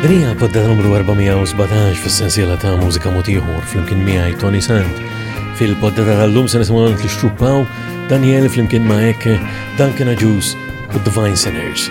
Dinija podda numru 417 fil-sensiela ta' mużika motiħor fl-imkien miħaj Tony Sant. Fil-podda tal-lum se nisimgħu għand l-xtruppaw Daniel fl-imkien ma' Eke, Duncan Aġus u Divine Sinners.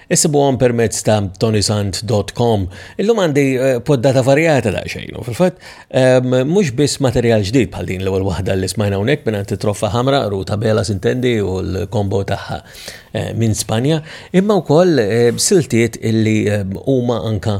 Issibuhom permezz ta' tonysant.com. Illum għandi eh, poddata varjata da' xejn. U fil-fatt, ehm, mhux biss materjal ġdid bħal din l-ewwel waħda li smajna hawnhekk minn għandi troffa ħamra ruta bela sintendi u l-kombo tagħha eh, minn Spanja, imma wkoll eh, siltiet illi huma anka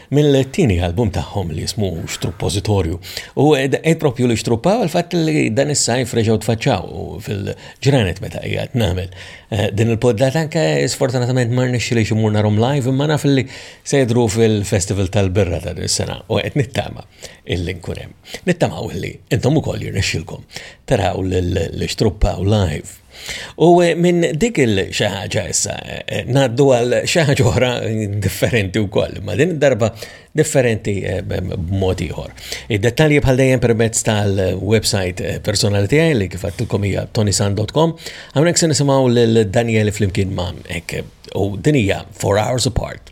mill-tieni album tagħhom li jismu Xtruppożitorju. U daqqet propju li xtruppa għal fatt li dan is-sajf reġgħu tfaċċaw fil-ġranet meta qiegħed nagħmel. Eh, din il-poddat anke sfortunatament ma rnexxilix imur narhom live imma naf li se jidru fil-Festival tal-Birra ta' din is-sena u qed nittama illi nkun hemm. Nittamaw illi intom ukoll jirnexxilkom taraw l-xtruppa u live. U minn dik il-xi ħaġa issa ngħaddu għal xi ħaġa oħra differenti wkoll, ma din darba differenti eh, b'mod ieħor. Id-dettalji bħal dejjem permezz tal-website eh, personali tiegħi li kif għattilkom hija tonisan.com. Hawnhekk se nisimgħu lil Daniel flimkien ma' hekk u dinija 4 hours apart.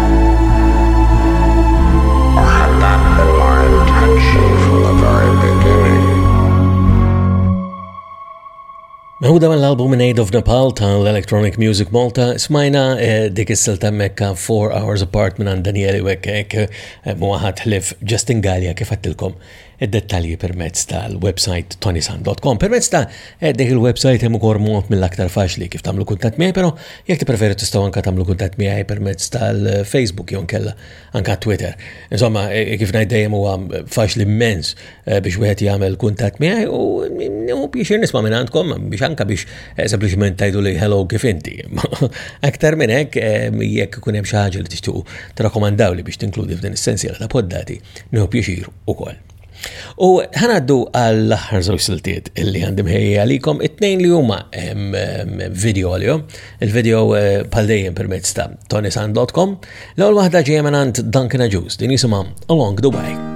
Meħuda mill-album In Aid of Nepal ta' l-Electronic Music Malta, smajna eh, dik is-silta mekka 4 Hours Apart minn Danieli Wekkek, eh, muħat ħlif Justin Gallia kif għattilkom id-dettalji permezz tal-website tonisan dot com. Permezz ta' eh, dik il-website hemm ukoll mod mill-aktar faċli kif tagħmlu kuntatt miegħi, però jekk tippreferi tistgħu anke tagħmlu kuntatt miegħi permezz tal-Facebook jew kella anke Twitter. Insomma, eh, eh, kif ngħid dejjem huwa faċli immens biex wieħed jagħmel kuntatt miegħi u biex nisma' minn għandkom biex anke biex sempliċement tajdu li hello kif inti. Aktar minn hekk jekk ikun hemm xi ħaġa li tixtiequ trakkomandaw li biex tinkludi f'din is-sensiela ta' poddati, nieħu pjaċir ukoll. U ħanaddu għall-aħħar żewġ siltiet illi għandim ħejja għalikom, it-tnejn li huma video għalihom, il-video eh, bħal dejjem permezz ta' tonisan.com, l-ewwel waħda ġejja minn Duncan Aġus, din jisimha Along the Way.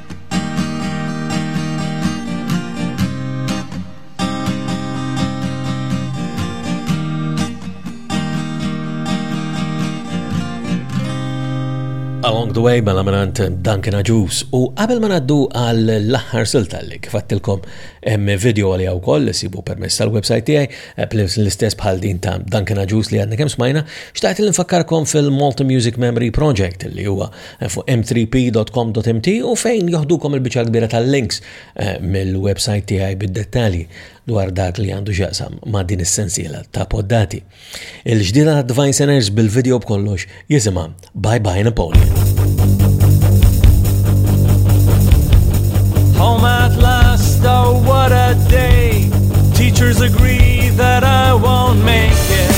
Along the Way mela minant Duncan Aġus u qabel ma naddu għal l-aħħar silta li kifattilkom hemm video għali għaw koll li sibu permess tal-websajt tiegħi eh, l-istess bħal din ta' Duncan Aġus li għadna kemm smajna xtaqt li nfakkarkom fil-Malta Music Memory Project li huwa fuq m3p.com.mt u fejn joħdukom il-biċċa kbira tal-links eh, mill-website tiegħi bid-dettalji dwar dak li għandu xaqsam ma' din is-sensiela ta' poddati. Il-ġdida ta' Divine Sinners bil-video b'kollox jisimha Bye Bye Napoleon. Home at last, oh what a day. Teachers agree that I won't make it.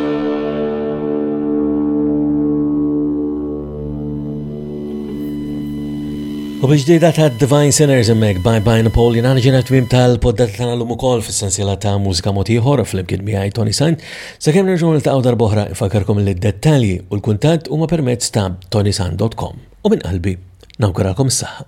U biex dida ta' Divine Sinners emmek, bye bye Napoleon, għana ġena twim tal-poddata tana l-lum ukoll fil-sensiela ta' mużika motiħor fl-imkien miħaj Tony Sain. Sa' kem nerġun il-taqaw darboħra ifakarkom li d-dettalji u l-kuntat u ma' permezz ta' tonisan.com. U minn qalbi, nawguralkom s-saha.